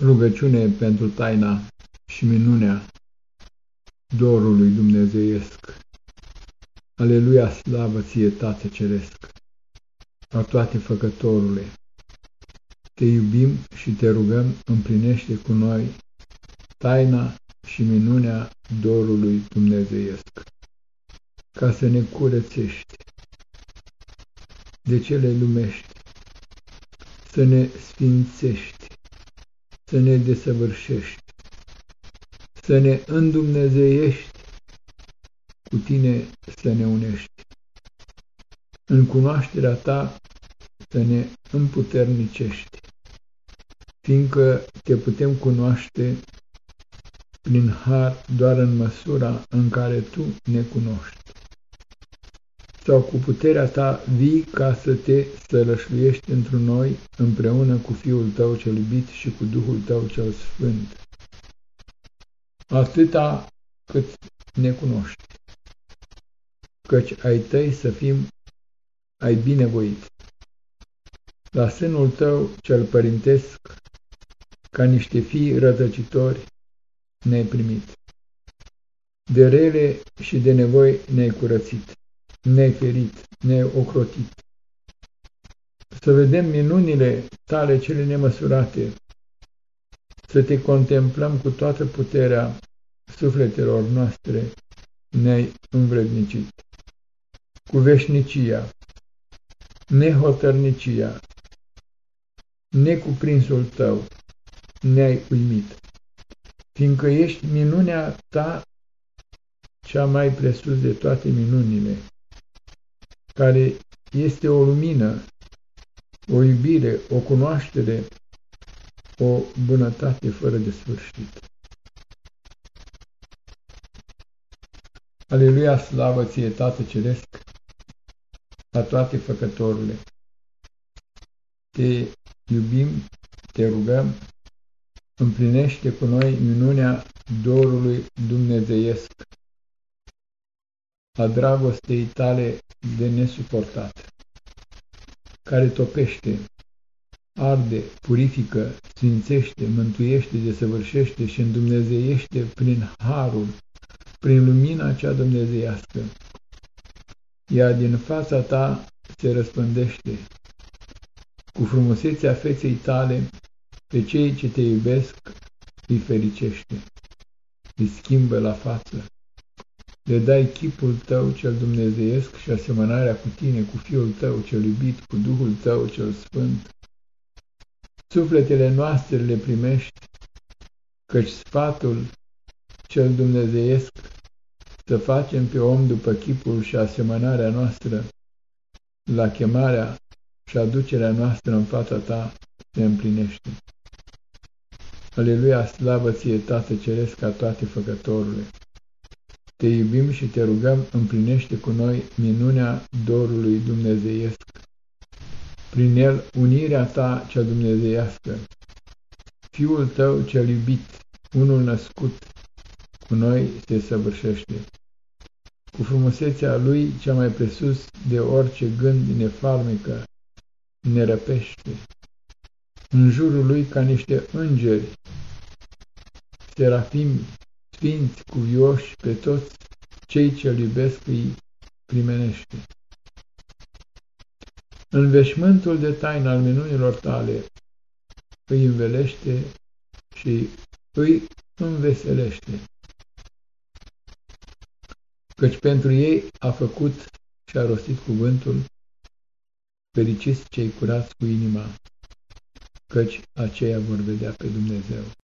Rugăciune pentru taina și minunea dorului dumnezeiesc. Aleluia, slavă ție, Tată Ceresc, a toate făcătorule. Te iubim și te rugăm, împlinește cu noi taina și minunea dorului dumnezeiesc, ca să ne curățești de cele lumești, să ne sfințești, să ne desăvârșești, să ne îndumnezeiești, cu tine să ne unești. În cunoașterea ta să ne împuternicești, fiindcă te putem cunoaște prin har doar în măsura în care tu ne cunoști. Sau cu puterea ta vii ca să te sălășluiești într noi împreună cu Fiul tău cel iubit și cu Duhul tău cel sfânt. Atâta cât ne cunoști, căci ai tăi să fim ai binevoit. La sânul tău cel părintesc, ca niște fii rătăcitori, ne-ai primit. De rele și de nevoi ne-ai curățit, ne-ai ferit, ne-ai ocrotit. Să vedem minunile tale cele nemăsurate, să te contemplăm cu toată puterea sufletelor noastre, ne-ai învrednicit. Cu veșnicia, nehotărnicia, necuprinsul tău, ne-ai uimit fiindcă ești minunea ta cea mai presus de toate minunile, care este o lumină, o iubire, o cunoaștere, o bunătate fără de sfârșit. Aleluia, slavă ție, Tată Ceresc, la toate făcătorile. Te iubim, te rugăm, împlinește cu noi minunea dorului dumnezeiesc, a dragostei tale de nesuportat, care topește, arde, purifică, sfințește, mântuiește, desăvârșește și îndumnezeiește prin harul, prin lumina cea dumnezeiască. Ea din fața ta se răspândește, cu frumusețea feței tale pe cei ce te iubesc îi fericește, îi schimbă la față, le dai chipul tău cel dumnezeiesc și asemănarea cu tine, cu Fiul tău cel iubit, cu Duhul tău cel sfânt. Sufletele noastre le primești, căci sfatul cel dumnezeiesc să facem pe om după chipul și asemănarea noastră, la chemarea și aducerea noastră în fața ta se împlinește. Aleluia, slavă ție, Tată Ceresc, ca toate făcătorule! Te iubim și te rugăm, împlinește cu noi minunea dorului dumnezeiesc. Prin el, unirea ta cea dumnezeiască. Fiul tău cel iubit, unul născut, cu noi se săvârșește. Cu frumusețea lui cea mai presus de orice gând nefarmică, ne răpește în jurul lui ca niște îngeri, serafimi, sfinți, cuvioși, pe toți cei ce-L iubesc îi primenește. În veșmântul de taină al minunilor tale îi învelește și îi înveselește. Căci pentru ei a făcut și a rostit cuvântul, fericiți cei curați cu inima căci aceia vor vedea pe Dumnezeu.